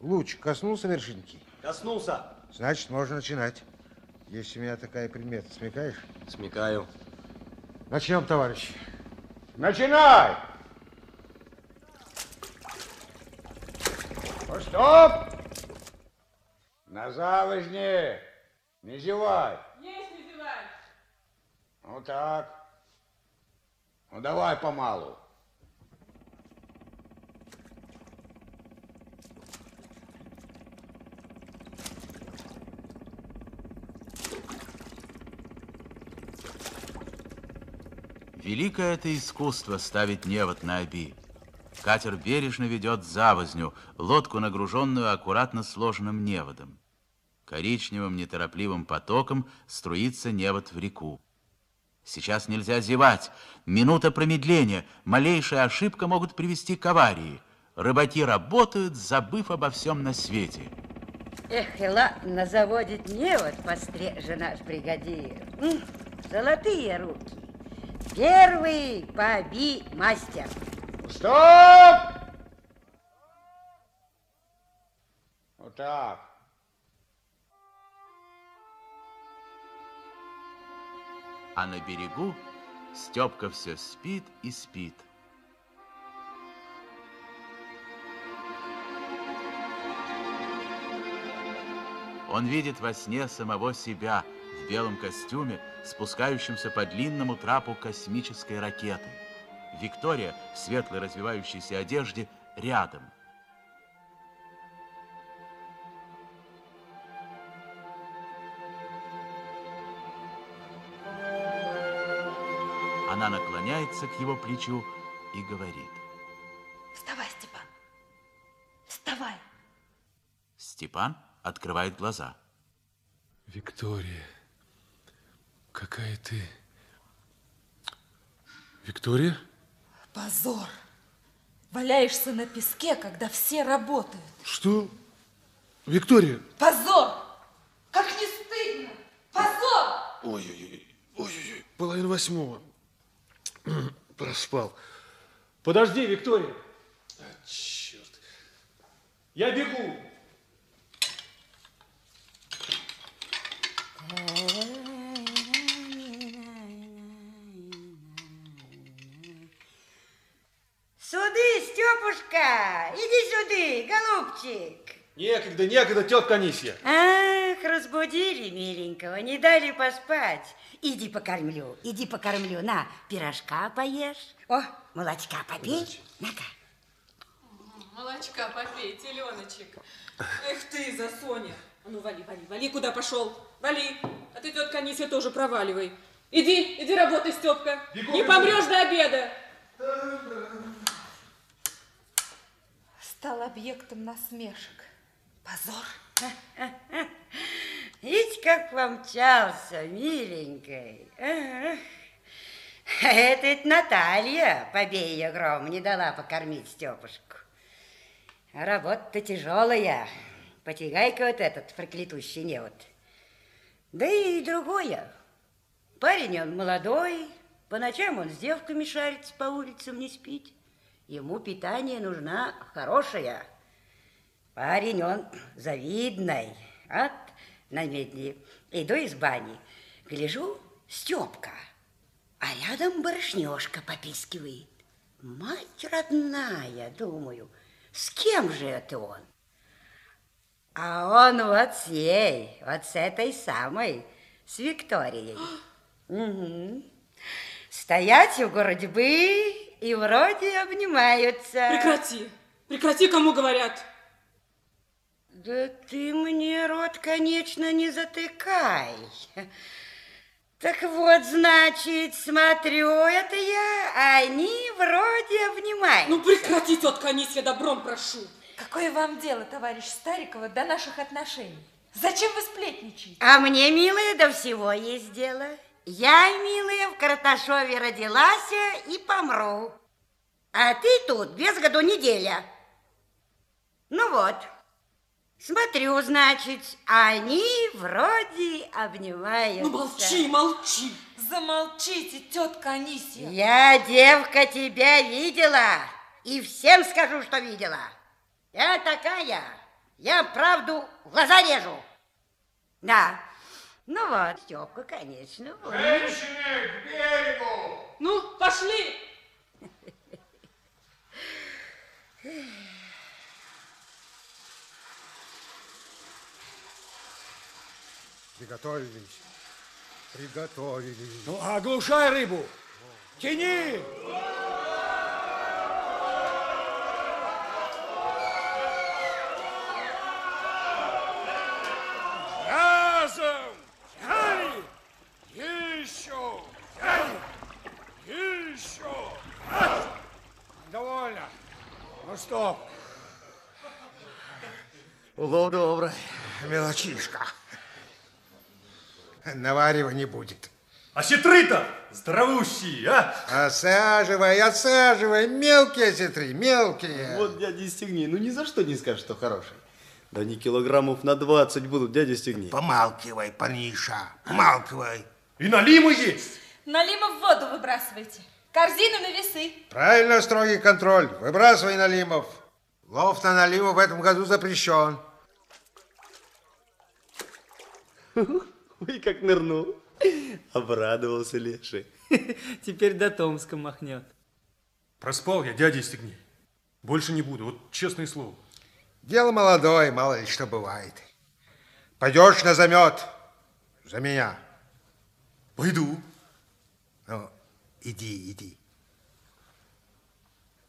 Луч коснулся вершинки? Коснулся. Значит, можно начинать. Есть у меня такая примета. Смекаешь? Смекаю. Начнем, товарищ. Начинай! Ну, стоп! На завозне! Не зевай! Есть не зевай! Ну так. Ну давай помалу. Великое это искусство ставить невод на оби. Катер бережно ведет завозню, лодку, нагруженную аккуратно сложенным неводом. Коричневым неторопливым потоком струится невод в реку. Сейчас нельзя зевать. Минута промедления, малейшая ошибка могут привести к аварии. Рыбаки работают, забыв обо всем на свете. Эх, и ладно, заводит невод построже наш бригадир. Золотые руки. Первый поби мастер. Стоп! Вот так. А на берегу Степка все спит и спит. Он видит во сне самого себя в белом костюме, спускающемся по длинному трапу космической ракеты. Виктория в светлой развивающейся одежде рядом. Она наклоняется к его плечу и говорит. Вставай, Степан. Вставай. Степан открывает глаза. Виктория, какая ты... Виктория? Позор. Валяешься на песке, когда все работают. Что? Виктория? Позор! Как не стыдно! Позор! Ой-ой-ой, ой-ой-ой, половина восьмого. Проспал. Подожди, Виктория. А, черт. Я бегу. Суды, Степушка, иди сюда, голубчик. Некогда, некогда, тетка Анисья. Ах, разбудили миленького, не дали поспать. Иди покормлю, иди покормлю. На, пирожка поешь. О, молочка попей. На-ка. Молочка попей, теленочек. Эх ты, за Соня. А ну, вали, вали, вали, куда пошел? Вали. А ты, тетка Анисия, тоже проваливай. Иди, иди работай, Степка. Не помрешь до обеда. Стал объектом насмешек. Позор. Видите, как помчался, миленькой. Ах. Это ведь Наталья, побей ее гром, не дала покормить Степушку. Работа-то тяжелая. Потягай-ка вот этот проклятущий невод. Да и другое. Парень он молодой, по ночам он с девками шарится, по улицам не спит. Ему питание нужна хорошая. Парень он завидный. От на медне иду из бани. Гляжу, Степка, а рядом барышнешка попискивает. Мать родная, думаю, с кем же это он? А он вот с ей, вот с этой самой, с Викторией. Мгм. Стоять в городе бы и вроде обнимаются. Прекрати. Прекрати, кому говорят. Да ты мне рот, конечно, не затыкай. Так вот, значит, смотрю это я, а они вроде обнимаются. Ну, прекрати, тетка Анисия, добром прошу. Какое вам дело, товарищ Старикова, до наших отношений? Зачем вы сплетничаете? А мне, милая, до всего есть дело. Я, милая, в Карташове родилась и помру. А ты тут без году неделя. Ну вот, смотрю, значит, они вроде обнимаются. Ну, молчи, молчи. Замолчите, тетка Анисия. Я, девка, тебя видела, и всем скажу, что видела. Я такая, Я правду в глаза режу. Да. Ну вот, Степка, конечно. вот. Ну, пошли! Приготовились. Приготовились. Ну, оглушай рыбу. Тяни. Разом. Тяни. Еще. Тяни. Еще. А! Довольно. Ну, стоп. Улов добрый. Мелочишка. Наваривать не будет. А сетры-то здоровущие, а? Осаживай, осаживай. Мелкие сетры, мелкие. Вот дядя Стегни, ну ни за что не скажет, что хороший. Да они килограммов на 20 будут, дядя Стегни. Помалкивай, Паниша, помалкивай. И налимы есть. Налима в воду выбрасывайте. Корзину на весы. Правильно, строгий контроль. Выбрасывай налимов. Лов на наливу в этом году запрещен. Ой, как нырнул. Обрадовался Леший. Теперь до Томска махнет. Проспал я, дядя Стегни. Больше не буду, вот честное слово. Дело молодое, мало ли что бывает. Пойдешь на замет за меня. Пойду. Ну, иди, иди.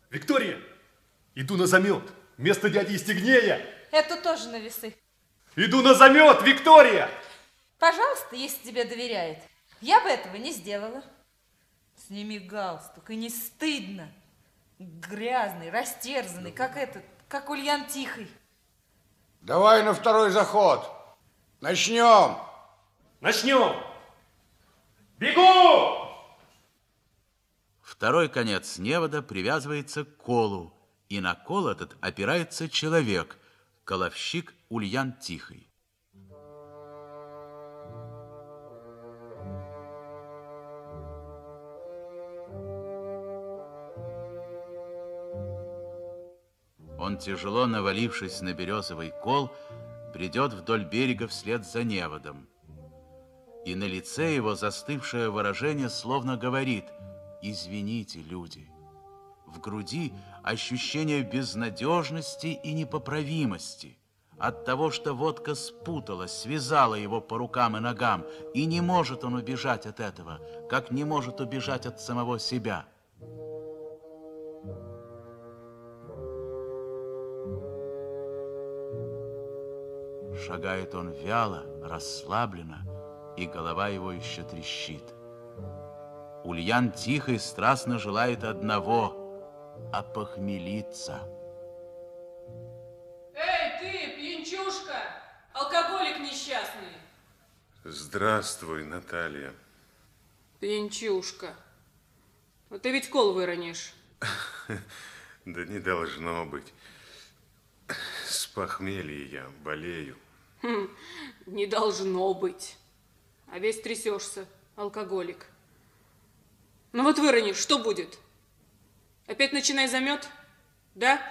Виктория, иду на замет. Вместо дяди Стегнея. Эту тоже на весы. Иду на замет, Виктория! Пожалуйста, если тебе доверяет. Я бы этого не сделала. Сними галстук, и не стыдно. Грязный, растерзанный, как этот, как Ульян Тихий. Давай на второй заход. Начнем. Начнем. Бегу! Второй конец невода привязывается к колу, и на кол этот опирается человек, коловщик Ульян Тихий. Он, тяжело навалившись на березовый кол, бредет вдоль берега вслед за неводом. И на лице его застывшее выражение словно говорит «Извините, люди». В груди ощущение безнадежности и непоправимости от того, что водка спутала, связала его по рукам и ногам, и не может он убежать от этого, как не может убежать от самого себя. Шагает он вяло, расслабленно, и голова его еще трещит. Ульян тихо и страстно желает одного – опохмелиться. Эй, ты, пьянчушка! Алкоголик несчастный! Здравствуй, Наталья. Пьянчушка. Вот ты ведь кол выронишь. Да не должно быть. С похмелья я болею. Хм, не должно быть. А весь трясешься, алкоголик. Ну вот выронишь, что будет? Опять начинай замет? Да?